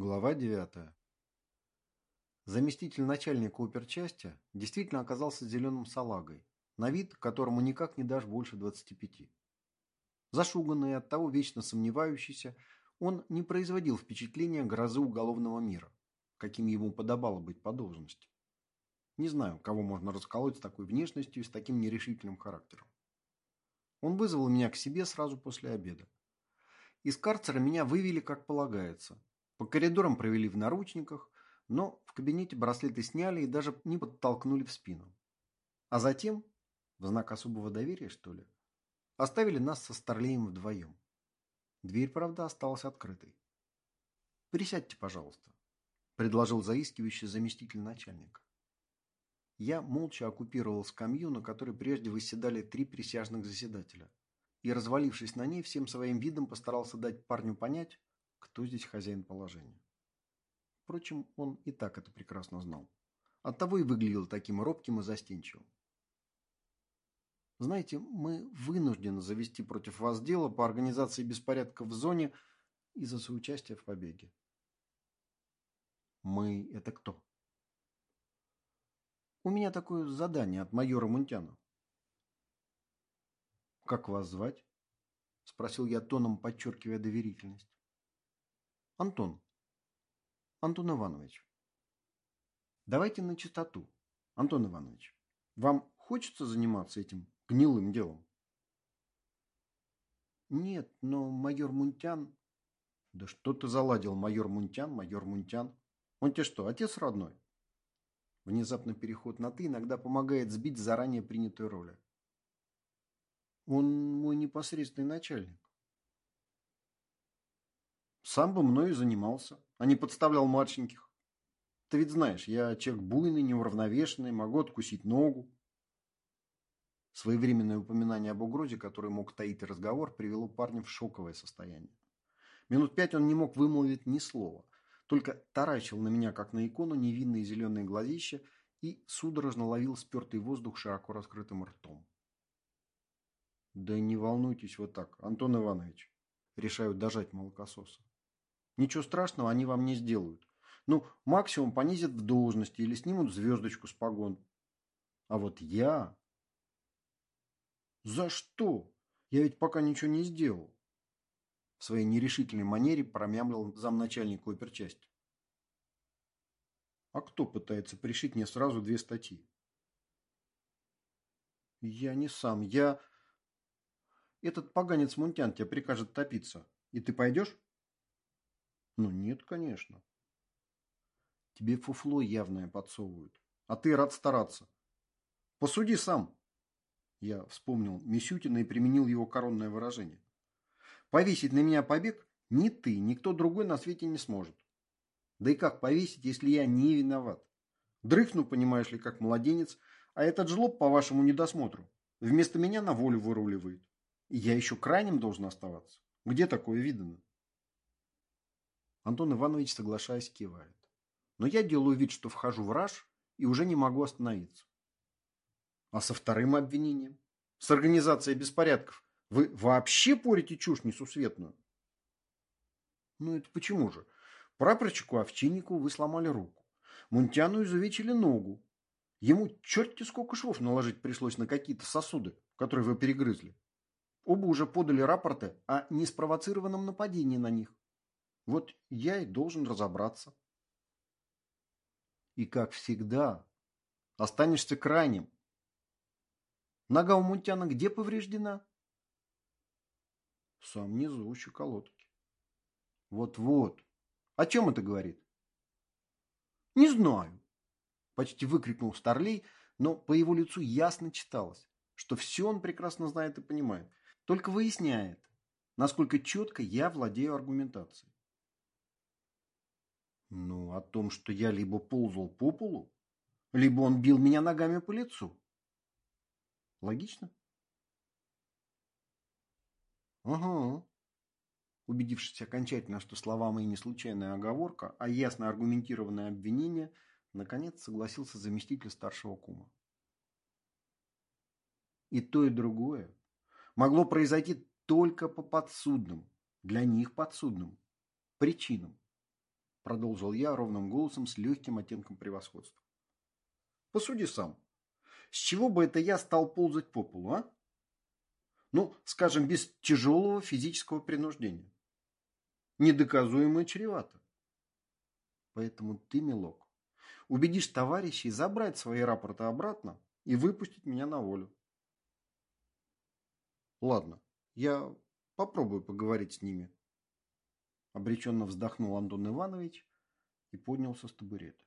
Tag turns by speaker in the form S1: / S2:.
S1: Глава 9. Заместитель начальника оперчасти действительно оказался зеленым салагой, на вид которому никак не дашь больше 25. Зашуганный и оттого вечно сомневающийся, он не производил впечатления грозы уголовного мира, каким ему подобало быть по должности. Не знаю, кого можно расколоть с такой внешностью и с таким нерешительным характером. Он вызвал меня к себе сразу после обеда. Из карцера меня вывели, как полагается. По коридорам провели в наручниках, но в кабинете браслеты сняли и даже не подтолкнули в спину. А затем, в знак особого доверия, что ли, оставили нас со Старлеем вдвоем. Дверь, правда, осталась открытой. «Присядьте, пожалуйста», – предложил заискивающий заместитель начальника. Я молча оккупировал скамью, на которой прежде выседали три присяжных заседателя, и, развалившись на ней, всем своим видом постарался дать парню понять, кто здесь хозяин положения. Впрочем, он и так это прекрасно знал. Оттого и выглядел таким робким и застенчивым. Знаете, мы вынуждены завести против вас дело по организации беспорядков в зоне из-за соучастия в побеге. Мы – это кто? У меня такое задание от майора Мунтяна. Как вас звать? Спросил я тоном, подчеркивая доверительность. Антон, Антон Иванович. Давайте на чистоту. Антон Иванович, вам хочется заниматься этим гнилым делом? Нет, но майор Мунтян... Да что ты заладил, майор Мунтян, майор Мунтян? Он тебе что, отец родной? Внезапный переход на «ты» иногда помогает сбить заранее принятую роль. Он мой непосредственный начальник. Сам бы мною занимался, а не подставлял младшеньких. Ты ведь знаешь, я человек буйный, неуравновешенный, могу откусить ногу. Своевременное упоминание об угрозе, который мог таить разговор, привело парня в шоковое состояние. Минут пять он не мог вымолвить ни слова, только таращил на меня, как на икону, невинные зеленые глазища и судорожно ловил спертый воздух широко раскрытым ртом. Да не волнуйтесь вот так, Антон Иванович, решают дожать молокососа. Ничего страшного они вам не сделают. Ну, максимум понизят в должности или снимут звездочку с погон. А вот я... За что? Я ведь пока ничего не сделал. В своей нерешительной манере промямлил замначальника оперчасти. А кто пытается пришить мне сразу две статьи? Я не сам. Я... Этот поганец Мунтян тебе прикажет топиться. И ты пойдешь? Ну нет, конечно. Тебе фуфло явное подсовывают, а ты рад стараться. Посуди сам. Я вспомнил Мисютина и применил его коронное выражение. Повесить на меня побег ни ты, никто другой на свете не сможет. Да и как повесить, если я не виноват? Дрыхну, понимаешь ли, как младенец, а этот жлоб по вашему недосмотру вместо меня на волю выруливает. Я еще крайним должен оставаться. Где такое видано? Антон Иванович, соглашаясь, кивает. Но я делаю вид, что вхожу в раж и уже не могу остановиться. А со вторым обвинением? С организацией беспорядков? Вы вообще порите чушь несусветную? Ну это почему же? Прапорщику Овчиннику вы сломали руку. Мунтяну изувечили ногу. Ему черти сколько швов наложить пришлось на какие-то сосуды, которые вы перегрызли. Оба уже подали рапорты о неспровоцированном нападении на них. Вот я и должен разобраться. И как всегда, останешься крайним. Нога у Мунтяна где повреждена? В самом низу у щеколотки. Вот-вот. О чем это говорит? Не знаю. Почти выкрикнул Старлей, но по его лицу ясно читалось, что все он прекрасно знает и понимает. Только выясняет, насколько четко я владею аргументацией. Ну, о том, что я либо ползал по полу, либо он бил меня ногами по лицу. Логично? Ага. Убедившись окончательно, что слова мои не случайная оговорка, а ясно аргументированное обвинение, наконец согласился заместитель старшего кума. И то, и другое могло произойти только по подсудным, для них подсудным, причинам продолжил я ровным голосом с легким оттенком превосходства. Посуди сам. С чего бы это я стал ползать по полу, а? Ну, скажем, без тяжелого физического принуждения. Недоказуемо чревато. Поэтому ты, милок, убедишь товарищей забрать свои рапорты обратно и выпустить меня на волю. Ладно, я попробую поговорить с ними. Обреченно вздохнул Антон Иванович и поднялся с табурета.